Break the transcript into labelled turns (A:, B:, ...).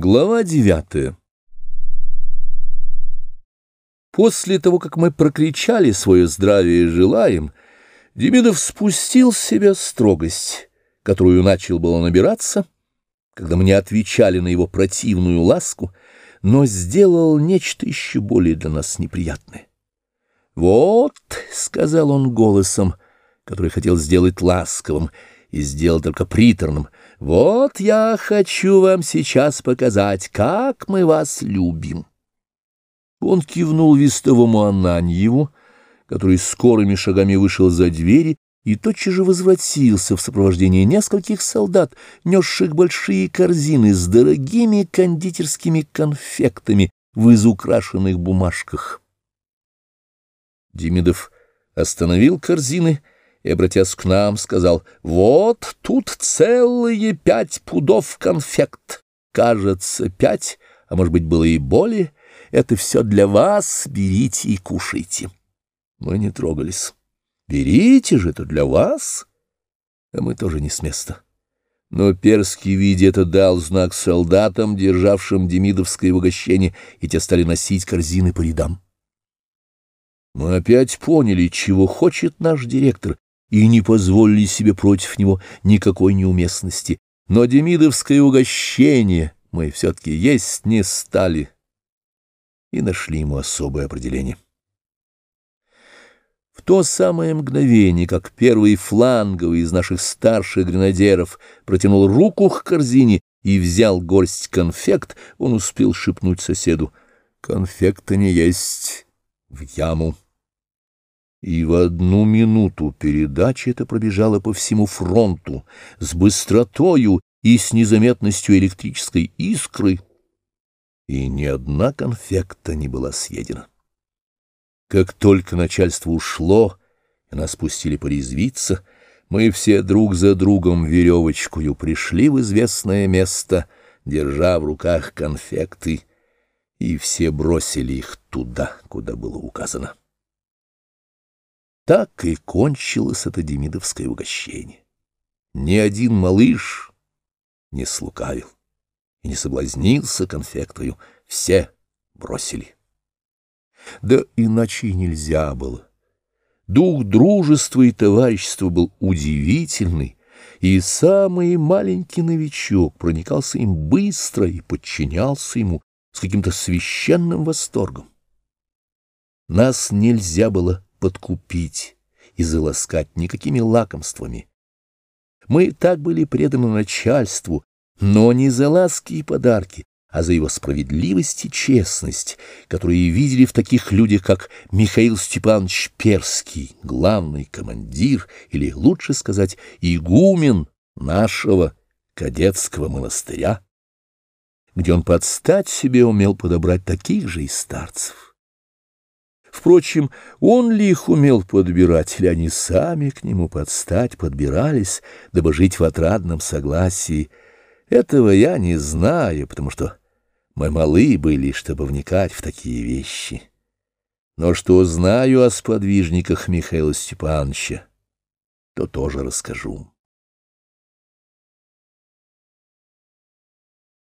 A: Глава девятая После того, как мы прокричали свое здравие желаем, Демидов спустил с себя строгость, которую начал было набираться, когда мы не отвечали на его противную ласку, но сделал нечто еще более для нас неприятное. «Вот», — сказал он голосом, который хотел сделать ласковым, и сделал только приторным, — «вот я хочу вам сейчас показать, как мы вас любим». Он кивнул вестовому Ананьеву, который скорыми шагами вышел за двери и тотчас же возвратился в сопровождении нескольких солдат, несших большие корзины с дорогими кондитерскими конфектами в изукрашенных бумажках. Демидов остановил корзины и, обратясь к нам, сказал, «Вот тут целые пять пудов конфект. Кажется, пять, а может быть, было и более». Это все для вас, берите и кушайте. Мы не трогались. Берите же, это для вас. А мы тоже не с места. Но Перский, видя это, дал знак солдатам, державшим демидовское угощение, и те стали носить корзины по рядам. Мы опять поняли, чего хочет наш директор, и не позволили себе против него никакой неуместности. Но демидовское угощение мы все-таки есть не стали и нашли ему особое определение. В то самое мгновение, как первый фланговый из наших старших гренадеров протянул руку к корзине и взял горсть конфект, он успел шепнуть соседу «Конфекта не есть в яму». И в одну минуту передача эта пробежала по всему фронту с быстротою и с незаметностью электрической искры, и ни одна конфекта не была съедена. Как только начальство ушло, и нас пустили порезвиться, мы все друг за другом веревочкою пришли в известное место, держа в руках конфекты, и все бросили их туда, куда было указано. Так и кончилось это демидовское угощение. Ни один малыш не слукавил и не соблазнился конфектою, все бросили. Да иначе и нельзя было. Дух дружества и товарищества был удивительный, и самый маленький новичок проникался им быстро и подчинялся ему с каким-то священным восторгом. Нас нельзя было подкупить и заласкать никакими лакомствами. Мы так были преданы начальству, но не за ласки и подарки, а за его справедливость и честность, которые видели в таких людях, как Михаил Степанович Перский, главный командир, или, лучше сказать, игумен нашего кадетского монастыря, где он под стать себе умел подобрать таких же и старцев. Впрочем, он ли их умел подбирать, или они сами к нему под стать подбирались, дабы жить в отрадном согласии — этого я не знаю, потому что мы малы были, чтобы вникать в такие вещи. Но что знаю о сподвижниках Михаила Степановича, то тоже расскажу.